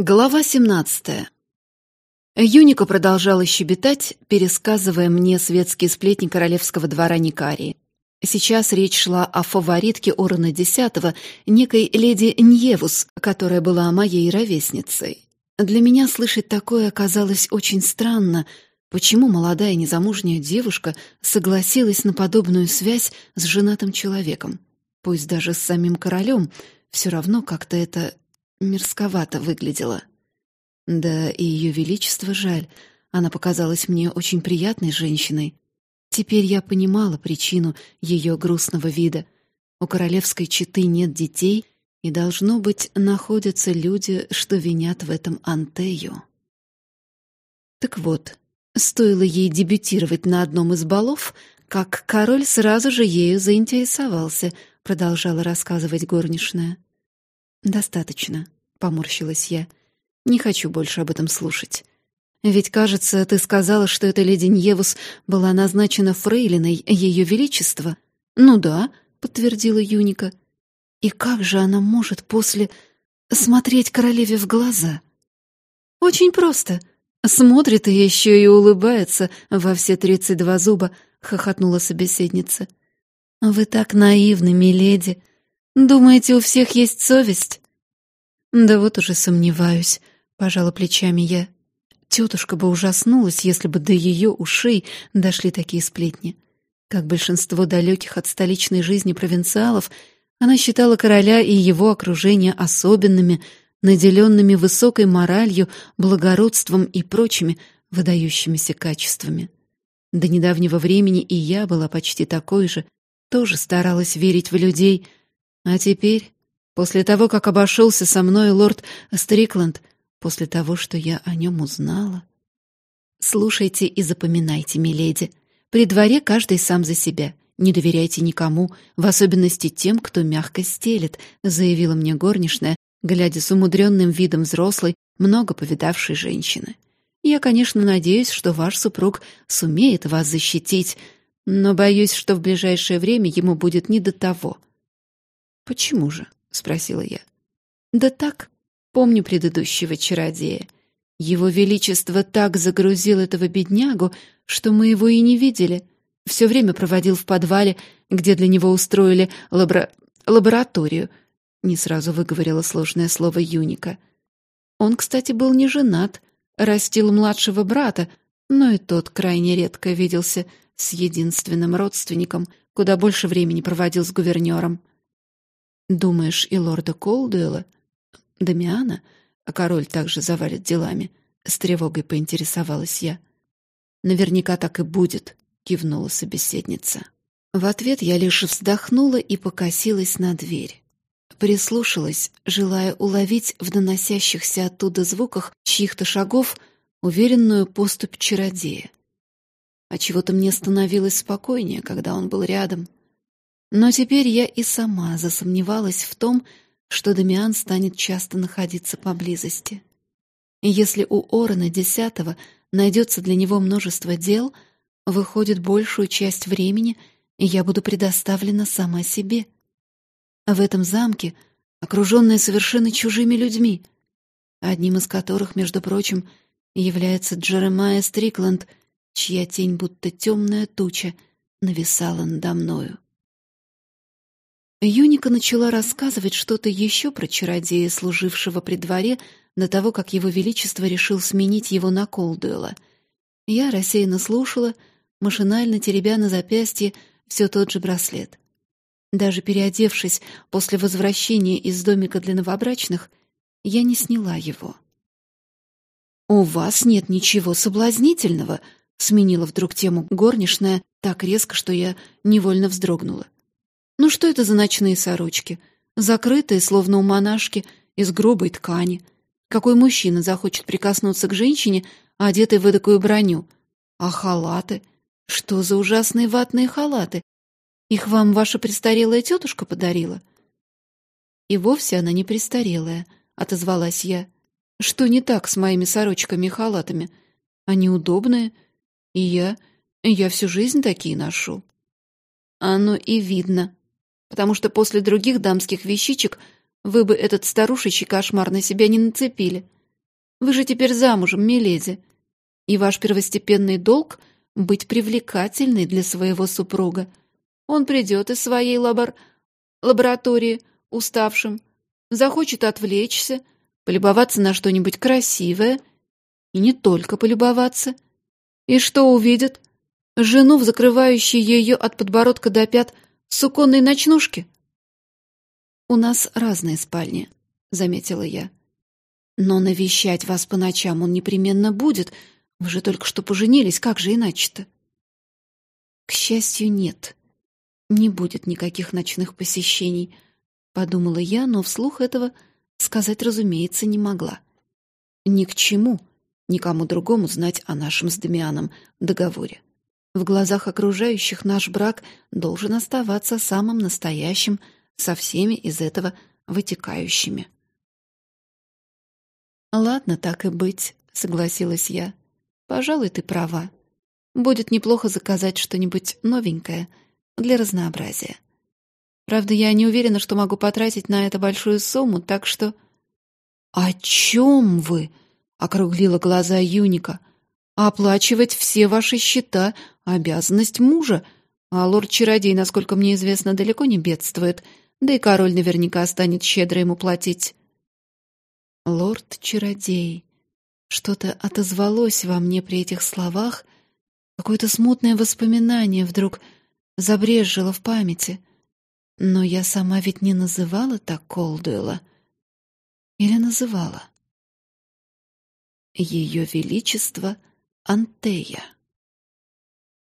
Глава 17. Юника продолжала щебетать, пересказывая мне светские сплетни королевского двора Никарии. Сейчас речь шла о фаворитке Орона X, некой леди Ньевус, которая была моей ровесницей. Для меня слышать такое оказалось очень странно. Почему молодая незамужняя девушка согласилась на подобную связь с женатым человеком? Пусть даже с самим королем, все равно как-то это мерзковато выглядела. Да и ее величество жаль, она показалась мне очень приятной женщиной. Теперь я понимала причину ее грустного вида. У королевской четы нет детей, и, должно быть, находятся люди, что винят в этом Антею. Так вот, стоило ей дебютировать на одном из балов, как король сразу же ею заинтересовался, продолжала рассказывать горничная. «Достаточно», — поморщилась я. «Не хочу больше об этом слушать. Ведь, кажется, ты сказала, что эта леди Ньевус была назначена фрейлиной Ее Величества». «Ну да», — подтвердила Юника. «И как же она может после смотреть королеве в глаза?» «Очень просто. Смотрит и еще и улыбается во все тридцать два зуба», — хохотнула собеседница. «Вы так наивны, миледи. Думаете, у всех есть совесть?» «Да вот уже сомневаюсь», — пожала плечами я. Тетушка бы ужаснулась, если бы до ее ушей дошли такие сплетни. Как большинство далеких от столичной жизни провинциалов, она считала короля и его окружение особенными, наделенными высокой моралью, благородством и прочими выдающимися качествами. До недавнего времени и я была почти такой же, тоже старалась верить в людей, а теперь После того, как обошелся со мной лорд Стрикланд, после того, что я о нем узнала. Слушайте и запоминайте, миледи. При дворе каждый сам за себя. Не доверяйте никому, в особенности тем, кто мягко стелет, заявила мне горничная, глядя с умудренным видом взрослой, много повидавшей женщины. Я, конечно, надеюсь, что ваш супруг сумеет вас защитить, но боюсь, что в ближайшее время ему будет не до того. Почему же? — спросила я. «Да так, помню предыдущего чародея. Его Величество так загрузил этого беднягу, что мы его и не видели. Все время проводил в подвале, где для него устроили лабора... лабораторию». Не сразу выговорила сложное слово Юника. Он, кстати, был не женат, растил младшего брата, но и тот крайне редко виделся с единственным родственником, куда больше времени проводил с гувернером. Думаешь, и лорда Колдуэлла, Дамиана, а король также завалит делами? С тревогой поинтересовалась я. Наверняка так и будет, кивнула собеседница. В ответ я лишь вздохнула и покосилась на дверь. Прислушалась, желая уловить в доносящихся оттуда звуках чьих-то шагов уверенную поступь чародея. А чего-то мне становилось спокойнее, когда он был рядом, но теперь я и сама засомневалась в том, что Дамиан станет часто находиться поблизости. И если у Орена Десятого найдется для него множество дел, выходит большую часть времени я буду предоставлена сама себе. В этом замке, окруженная совершенно чужими людьми, одним из которых, между прочим, является Джеремайя Стрикланд, чья тень будто темная туча нависала надо мною. Юника начала рассказывать что-то еще про чародея, служившего при дворе, до того, как его величество решил сменить его на Колдуэла. Я рассеянно слушала, машинально теребя на запястье все тот же браслет. Даже переодевшись после возвращения из домика для новобрачных, я не сняла его. «У вас нет ничего соблазнительного», — сменила вдруг тему горничная так резко, что я невольно вздрогнула. Ну что это за ночные сорочки? Закрытые, словно у монашки, из грубой ткани. Какой мужчина захочет прикоснуться к женщине, одетой в эдакую броню? А халаты? Что за ужасные ватные халаты? Их вам ваша престарелая тетушка подарила? И вовсе она не престарелая, отозвалась я. Что не так с моими сорочками и халатами? Они удобные, и я... я всю жизнь такие ношу. Оно и видно, потому что после других дамских вещичек вы бы этот старушечий кошмар на себя не нацепили. Вы же теперь замужем, миледи. И ваш первостепенный долг — быть привлекательной для своего супруга. Он придет из своей лабор... лаборатории, уставшим, захочет отвлечься, полюбоваться на что-нибудь красивое. И не только полюбоваться. И что увидит? Жену, в закрывающей ее от подбородка до пят суконной ночнушке? «У нас разные спальни», — заметила я. «Но навещать вас по ночам он непременно будет. Вы же только что поженились, как же иначе-то?» «К счастью, нет. Не будет никаких ночных посещений», — подумала я, но вслух этого сказать, разумеется, не могла. Ни к чему никому другому знать о нашем с Дамианом договоре. В глазах окружающих наш брак должен оставаться самым настоящим, со всеми из этого вытекающими. «Ладно, так и быть», — согласилась я. «Пожалуй, ты права. Будет неплохо заказать что-нибудь новенькое для разнообразия. Правда, я не уверена, что могу потратить на это большую сумму, так что...» «О чем вы?» — округлила глаза Юника. «Оплачивать все ваши счета — обязанность мужа, а лорд-чародей, насколько мне известно, далеко не бедствует да и король наверняка станет щедро ему платить. Лорд-чародей. Что-то отозвалось во мне при этих словах, какое-то смутное воспоминание вдруг забрежило в памяти. Но я сама ведь не называла так Колдуэлла. Или называла? Ее Величество Антея.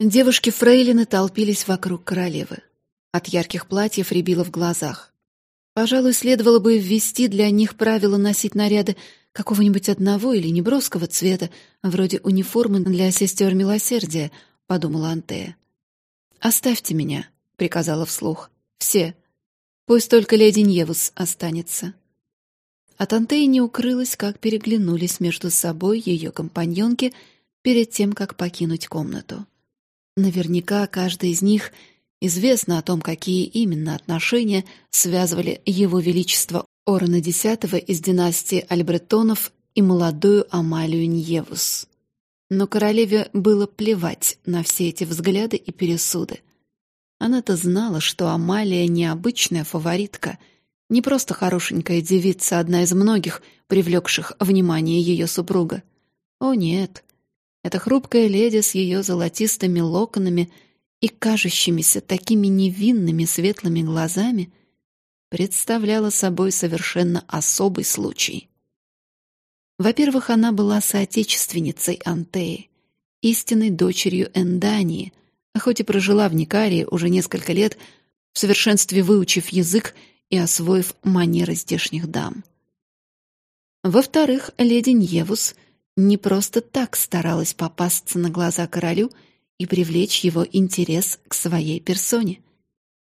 Девушки-фрейлины толпились вокруг королевы. От ярких платьев рябило в глазах. Пожалуй, следовало бы ввести для них правило носить наряды какого-нибудь одного или неброского цвета, вроде униформы для сестер милосердия, — подумала Антея. «Оставьте меня», — приказала вслух. «Все. Пусть только леди Ньевус останется». От Антеи не укрылось, как переглянулись между собой ее компаньонки перед тем, как покинуть комнату. Наверняка каждый из них — Известно о том, какие именно отношения связывали его величество Орона X из династии Альбретонов и молодую Амалию Ньевус. Но королеве было плевать на все эти взгляды и пересуды. Она-то знала, что Амалия необычная фаворитка, не просто хорошенькая девица, одна из многих, привлекших внимание ее супруга. О нет, эта хрупкая леди с ее золотистыми локонами — и кажущимися такими невинными светлыми глазами представляла собой совершенно особый случай. Во-первых, она была соотечественницей Антеи, истинной дочерью Эндании, а хоть и прожила в Никарии уже несколько лет, в совершенстве выучив язык и освоив манеры здешних дам. Во-вторых, леди Ньевус не просто так старалась попасться на глаза королю — и привлечь его интерес к своей персоне.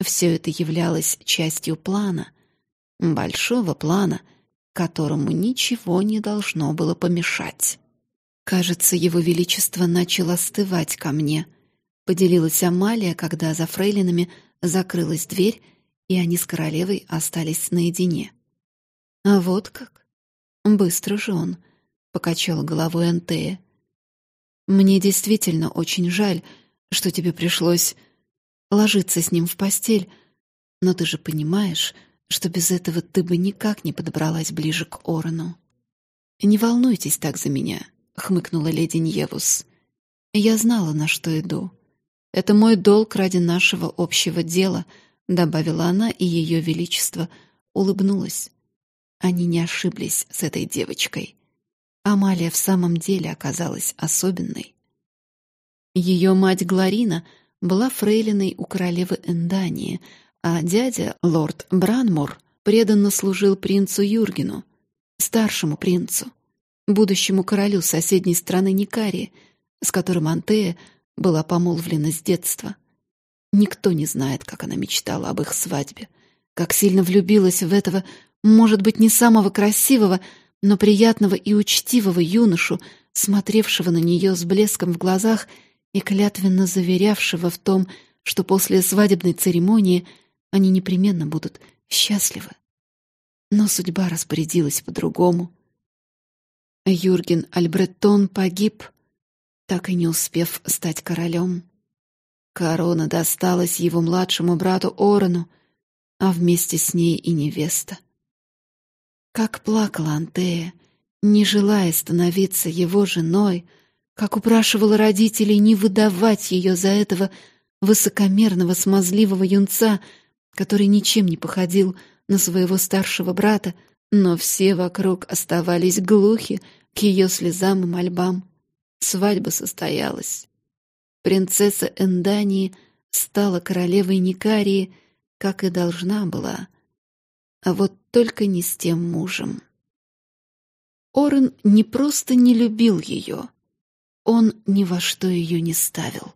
Все это являлось частью плана, большого плана, которому ничего не должно было помешать. Кажется, его величество начало остывать ко мне, поделилась Амалия, когда за фрейлинами закрылась дверь, и они с королевой остались наедине. А вот как? Быстро же он, покачал головой Антея. Мне действительно очень жаль, что тебе пришлось ложиться с ним в постель, но ты же понимаешь, что без этого ты бы никак не подобралась ближе к Орону. Не волнуйтесь так за меня, хмыкнула леди Ньевус. Я знала, на что иду. Это мой долг ради нашего общего дела, добавила она, и ее величество улыбнулось. Они не ошиблись с этой девочкой. Амалия в самом деле оказалась особенной. Ее мать Гларина была фрейлиной у королевы Эндании, а дядя, лорд Бранмур, преданно служил принцу Юргену, старшему принцу, будущему королю соседней страны Никарии, с которым Антея была помолвлена с детства. Никто не знает, как она мечтала об их свадьбе, как сильно влюбилась в этого, может быть, не самого красивого, но приятного и учтивого юношу, смотревшего на нее с блеском в глазах и клятвенно заверявшего в том, что после свадебной церемонии они непременно будут счастливы. Но судьба распорядилась по-другому. Юрген Альбреттон погиб, так и не успев стать королем. Корона досталась его младшему брату Орону, а вместе с ней и невеста. Как плакала Антея, не желая становиться его женой, как упрашивала родителей не выдавать ее за этого высокомерного смазливого юнца, который ничем не походил на своего старшего брата, но все вокруг оставались глухи к ее слезам и мольбам. Свадьба состоялась. Принцесса Эндании стала королевой Никарии, как и должна была, а вот только не с тем мужем. Орен не просто не любил ее, он ни во что ее не ставил.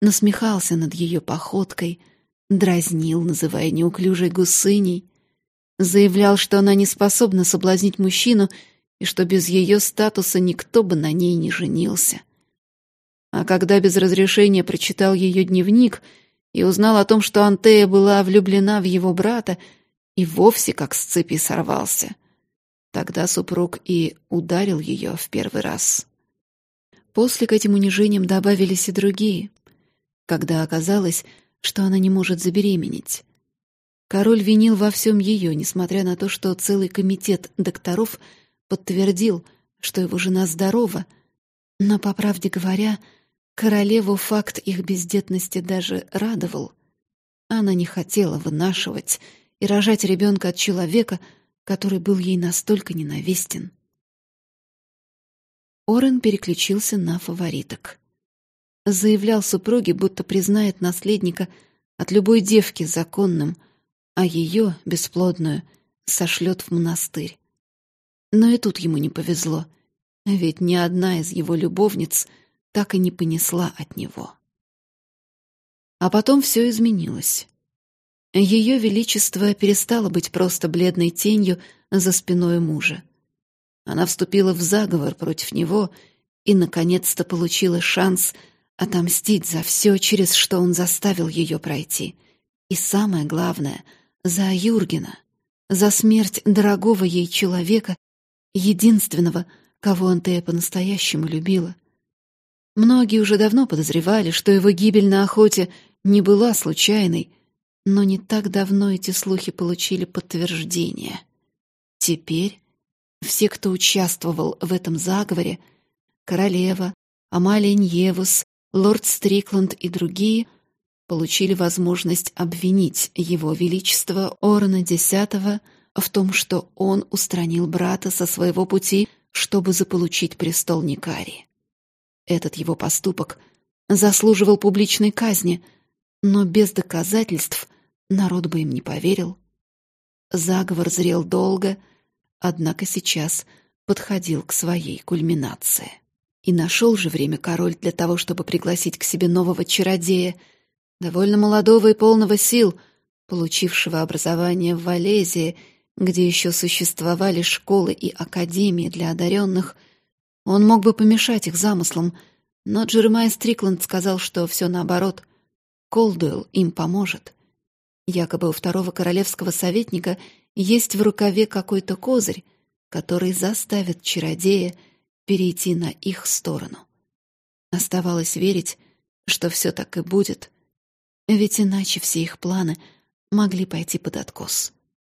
Насмехался над ее походкой, дразнил, называя неуклюжей гусыней, заявлял, что она не способна соблазнить мужчину и что без ее статуса никто бы на ней не женился. А когда без разрешения прочитал ее дневник и узнал о том, что Антея была влюблена в его брата, и вовсе как с цепи сорвался. Тогда супруг и ударил ее в первый раз. После к этим унижениям добавились и другие, когда оказалось, что она не может забеременеть. Король винил во всем ее, несмотря на то, что целый комитет докторов подтвердил, что его жена здорова, но, по правде говоря, Королеву факт их бездетности даже радовал. Она не хотела вынашивать и рожать ребенка от человека, который был ей настолько ненавистен. Орен переключился на фавориток. Заявлял супруге, будто признает наследника от любой девки законным, а ее, бесплодную, сошлет в монастырь. Но и тут ему не повезло, ведь ни одна из его любовниц — так и не понесла от него. А потом все изменилось. Ее величество перестало быть просто бледной тенью за спиной мужа. Она вступила в заговор против него и, наконец-то, получила шанс отомстить за все, через что он заставил ее пройти. И самое главное — за Юргена, за смерть дорогого ей человека, единственного, кого Антея по-настоящему любила — Многие уже давно подозревали, что его гибель на охоте не была случайной, но не так давно эти слухи получили подтверждение. Теперь все, кто участвовал в этом заговоре, королева, Амалия Ньевус, лорд Стрикланд и другие, получили возможность обвинить его величество Орона X в том, что он устранил брата со своего пути, чтобы заполучить престол Никарии. Этот его поступок заслуживал публичной казни, но без доказательств народ бы им не поверил. Заговор зрел долго, однако сейчас подходил к своей кульминации. И нашел же время король для того, чтобы пригласить к себе нового чародея, довольно молодого и полного сил, получившего образование в Валезии, где еще существовали школы и академии для одаренных — он мог бы помешать их замыслам, но Джеремай Стрикланд сказал, что все наоборот. Колдуэлл им поможет. Якобы у второго королевского советника есть в рукаве какой-то козырь, который заставит чародея перейти на их сторону. Оставалось верить, что все так и будет, ведь иначе все их планы могли пойти под откос.